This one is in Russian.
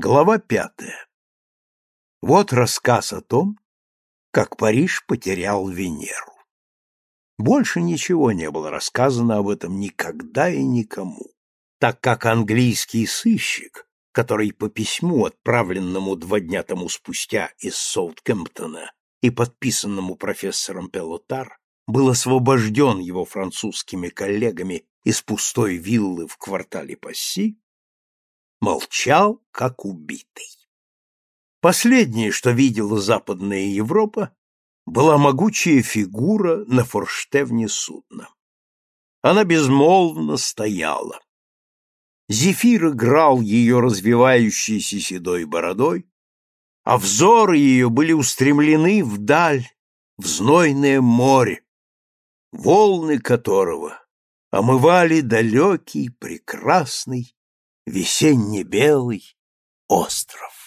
Глава пятая. Вот рассказ о том, как Париж потерял Венеру. Больше ничего не было рассказано об этом никогда и никому, так как английский сыщик, который по письму, отправленному два дня тому спустя из Саутгемптона и подписанному профессором Пелотар, был освобожден его французскими коллегами из пустой виллы в квартале Пасси, молчал, как убитый. Последнее, что видела Западная Европа, была могучая фигура на форштевне судна. Она безмолвно стояла. Зефир играл ее развивающейся седой бородой, а взоры ее были устремлены вдаль, в знойное море, волны которого омывали далекий, прекрасный, весенне-белый остров.